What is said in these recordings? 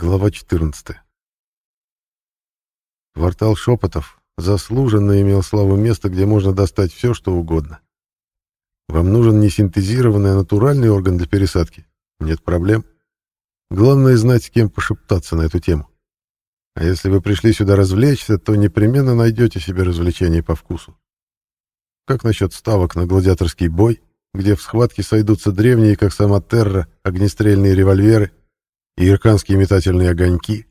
Глава 14. Квартал шепотов заслуженно имел славу места, где можно достать все, что угодно. Вам нужен не синтезированный, а натуральный орган для пересадки? Нет проблем. Главное знать, с кем пошептаться на эту тему. А если вы пришли сюда развлечься, то непременно найдете себе развлечение по вкусу. Как насчет ставок на гладиаторский бой, где в схватке сойдутся древние, как сама Терра, огнестрельные револьверы, и ирканские метательные огоньки.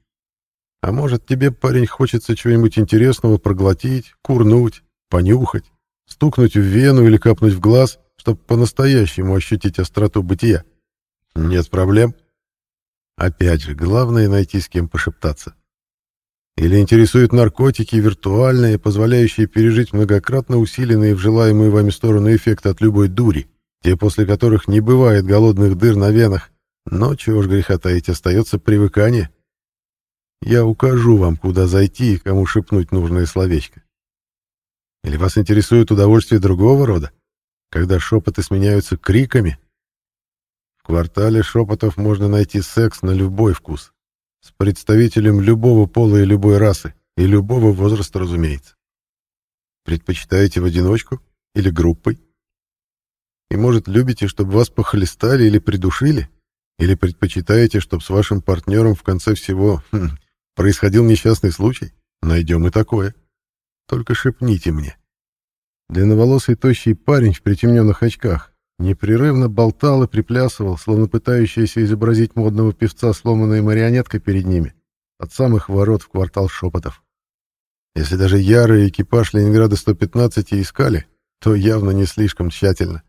А может, тебе, парень, хочется чего-нибудь интересного проглотить, курнуть, понюхать, стукнуть в вену или капнуть в глаз, чтобы по-настоящему ощутить остроту бытия? Нет проблем. Опять же, главное найти с кем пошептаться. Или интересуют наркотики виртуальные, позволяющие пережить многократно усиленные в желаемую вами сторону эффекты от любой дури, те, после которых не бывает голодных дыр на венах, но чего ж греха таить, остается привыкание. Я укажу вам, куда зайти и кому шепнуть нужное словечко. Или вас интересует удовольствие другого рода, когда шепоты сменяются криками? В квартале шепотов можно найти секс на любой вкус, с представителем любого пола и любой расы, и любого возраста, разумеется. Предпочитаете в одиночку или группой? И, может, любите, чтобы вас похлестали или придушили? Или предпочитаете, чтобы с вашим партнером в конце всего хм, происходил несчастный случай? Найдем и такое. Только шепните мне. Длинноволосый тощий парень в притемненных очках непрерывно болтал и приплясывал, словно пытающийся изобразить модного певца сломанная марионетка перед ними, от самых ворот в квартал шепотов. Если даже ярый экипаж Ленинграда 115 искали, то явно не слишком тщательно.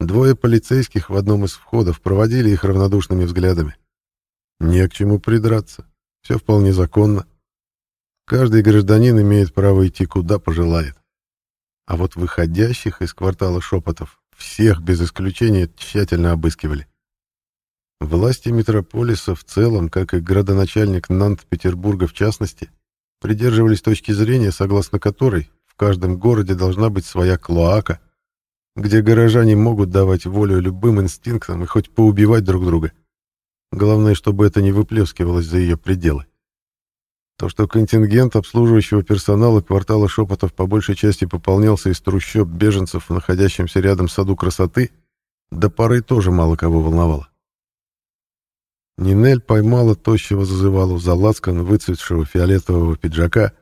Двое полицейских в одном из входов проводили их равнодушными взглядами. Не к чему придраться. Все вполне законно. Каждый гражданин имеет право идти куда пожелает. А вот выходящих из квартала шепотов всех без исключения тщательно обыскивали. Власти метрополиса в целом, как и градоначальник Нант-Петербурга в частности, придерживались точки зрения, согласно которой в каждом городе должна быть своя клоака, где горожане могут давать волю любым инстинктам и хоть поубивать друг друга. Главное, чтобы это не выплескивалось за ее пределы. То, что контингент обслуживающего персонала квартала шепотов по большей части пополнялся из трущоб беженцев в находящемся рядом саду красоты, до поры тоже мало кого волновало. Нинель поймала тощего зазывалу за лацкан выцветшего фиолетового пиджака,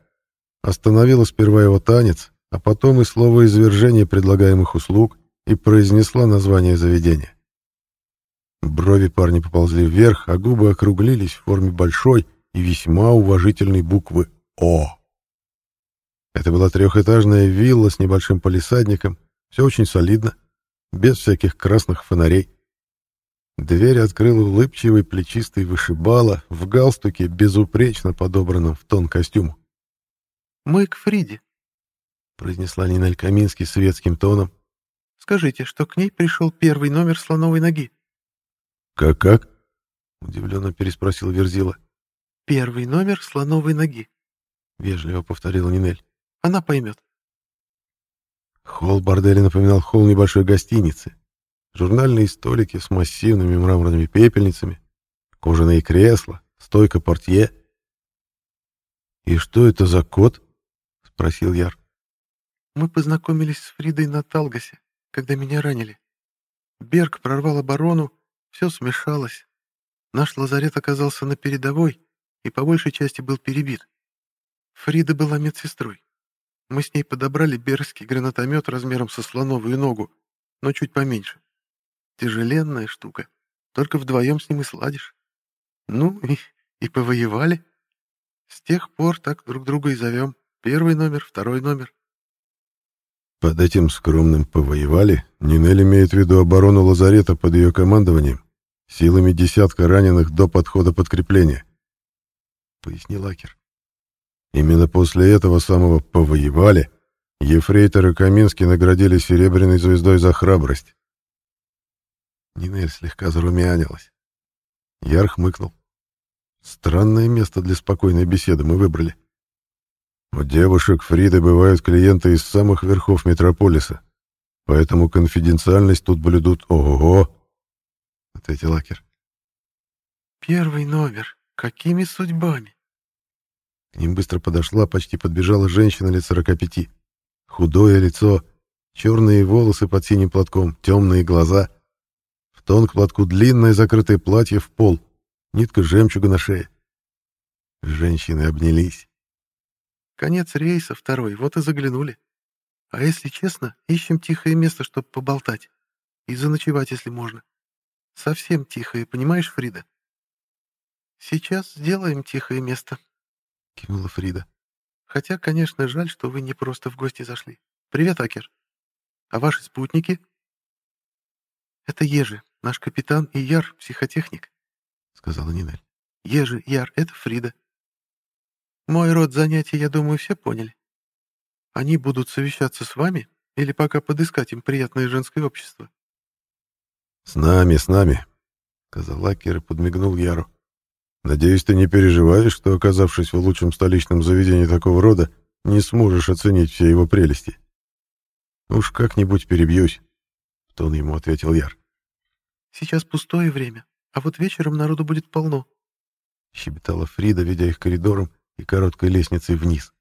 остановила сперва его танец, а потом и слово извержения предлагаемых услуг и произнесла название заведения. Брови парня поползли вверх, а губы округлились в форме большой и весьма уважительной буквы «О». Это была трехэтажная вилла с небольшим палисадником, все очень солидно, без всяких красных фонарей. Дверь открыл улыбчивый плечистый вышибала в галстуке, безупречно подобранном в тон костюму. «Мы к Фриде», — произнесла Нинель Каминский светским тоном. «Скажите, что к ней пришел первый номер слоновой ноги». «Как-как?» — удивленно переспросил Верзила. «Первый номер слоновой ноги», — вежливо повторила Нинель. «Она поймет». Холл борделя напоминал холл небольшой гостиницы. Журнальные столики с массивными мраморными пепельницами, кожаные кресла, стойка портье. «И что это за кот?» — спросил Яр. Мы познакомились с Фридой на Талгасе, когда меня ранили. Берг прорвал оборону, все смешалось. Наш лазарет оказался на передовой и по большей части был перебит. Фрида была медсестрой. Мы с ней подобрали берский гранатомет размером со слоновую ногу, но чуть поменьше. Тяжеленная штука, только вдвоем с ним и сладишь. Ну и, и повоевали. С тех пор так друг друга и зовем. Первый номер, второй номер. Под этим скромным повоевали, Нинель имеет в виду оборону лазарета под ее командованием, силами десятка раненых до подхода подкрепления, — пояснил Акер. Именно после этого самого «повоевали» Ефрейтор и Каминский наградили серебряной звездой за храбрость. Нинель слегка зарумянилась. Яр хмыкнул. Странное место для спокойной беседы мы выбрали. У девушек Фриды бывают клиенты из самых верхов метрополиса, поэтому конфиденциальность тут блюдут ого-го, — ответил Акер. «Первый номер», Какими судьбами? К ним быстро подошла, почти подбежала женщина лет сорока пяти. Худое лицо, черные волосы под синим платком, темные глаза. В тон к платку длинное закрытое платье в пол, нитка жемчуга на шее. Женщины обнялись. Конец рейса второй, вот и заглянули. А если честно, ищем тихое место, чтобы поболтать. И заночевать, если можно. Совсем тихое, понимаешь, Фрида? Сейчас сделаем тихое место, — кивнула Фрида. Хотя, конечно, жаль, что вы не просто в гости зашли. Привет, Акер. А ваши спутники? Это Ежи, наш капитан и Яр, психотехник, — сказала Нинель. Ежи, Яр, это Фрида. Мой род занятий, я думаю, все поняли. Они будут совещаться с вами или пока подыскать им приятное женское общество? «С нами, с нами», — сказал Акер и подмигнул Яру. «Надеюсь, ты не переживаешь, что, оказавшись в лучшем столичном заведении такого рода, не сможешь оценить все его прелести». «Уж как-нибудь перебьюсь», — в тон ему ответил Яр. «Сейчас пустое время, а вот вечером народу будет полно», — щебетала Фрида, ведя их коридором и короткой лестницей вниз.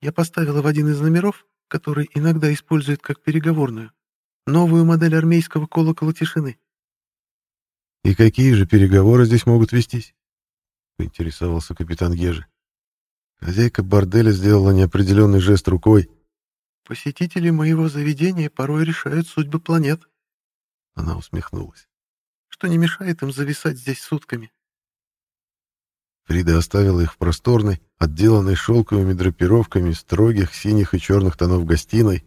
«Я поставила в один из номеров, который иногда используют как переговорную, Новую модель армейского колокола тишины. «И какие же переговоры здесь могут вестись?» — поинтересовался капитан Ежи. Хозяйка борделя сделала неопределенный жест рукой. «Посетители моего заведения порой решают судьбы планет». Она усмехнулась. «Что не мешает им зависать здесь сутками?» Фрида оставила их в просторной, отделанной шелковыми драпировками строгих синих и черных тонов гостиной,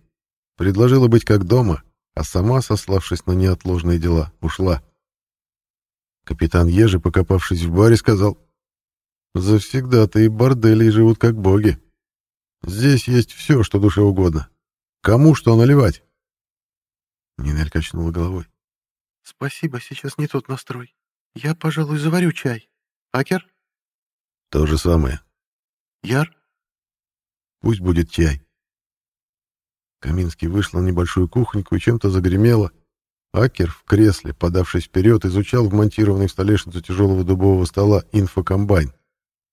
предложила быть как дома, а сама, сославшись на неотложные дела, ушла. Капитан Ежи, покопавшись в баре, сказал, «Завсегда-то и бордели живут как боги. Здесь есть все, что душе угодно. Кому что наливать?» Нинель качнула головой. «Спасибо, сейчас не тот настрой. Я, пожалуй, заварю чай. Акер?» «То же самое». «Яр?» «Пусть будет чай». Каминский вышла на небольшую кухоньку и чем-то загремела. Акер в кресле, подавшись вперед, изучал вмонтированный в столешницу тяжелого дубового стола инфокомбайн.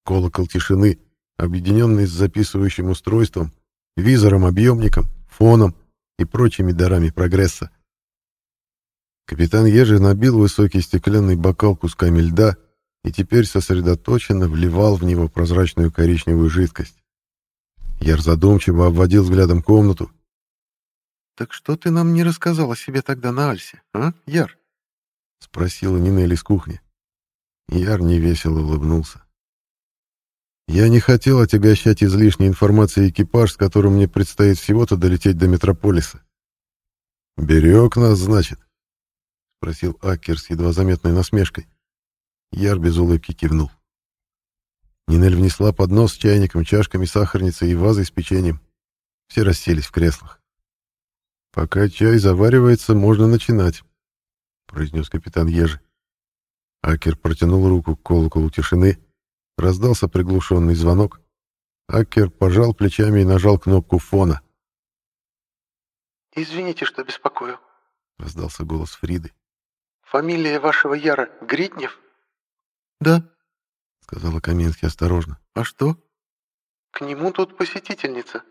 Колокол тишины, объединенный с записывающим устройством, визором-объемником, фоном и прочими дарами прогресса. Капитан Ежи набил высокий стеклянный бокал кусками льда и теперь сосредоточенно вливал в него прозрачную коричневую жидкость. Яр задумчиво обводил взглядом комнату, «Так что ты нам не рассказал о себе тогда на Альсе, а, Яр?» — спросила Нинель из кухни. Яр невесело улыбнулся. «Я не хотел отягощать излишней информацией экипаж, с которым мне предстоит всего-то долететь до Метрополиса». «Берег нас, значит?» — спросил Акер с едва заметной насмешкой. Яр без улыбки кивнул. Нинель внесла поднос с чайником, чашками, сахарницей и вазой с печеньем. Все расселись в креслах. «Пока чай заваривается, можно начинать», — произнес капитан Ежи. Акер протянул руку к колоколу тишины. Раздался приглушенный звонок. Акер пожал плечами и нажал кнопку фона. «Извините, что беспокою», — раздался голос Фриды. «Фамилия вашего Яра Гритнев?» «Да», — сказала Каменский осторожно. «А что?» «К нему тут посетительница»,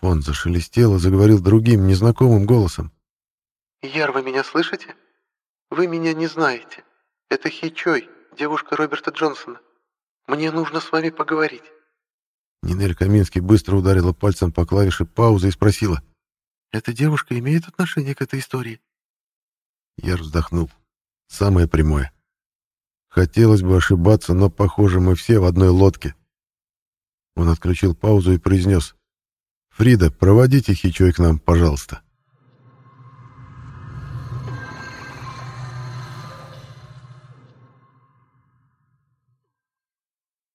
он зашелестел и заговорил другим, незнакомым голосом. «Яр, вы меня слышите? Вы меня не знаете. Это Хичой, девушка Роберта Джонсона. Мне нужно с вами поговорить». Нинель Каминский быстро ударила пальцем по клавише паузы и спросила. «Эта девушка имеет отношение к этой истории?» Яр вздохнул. «Самое прямое. Хотелось бы ошибаться, но, похоже, мы все в одной лодке». Он отключил паузу и произнес. «Фрида, проводите Хичой к нам, пожалуйста».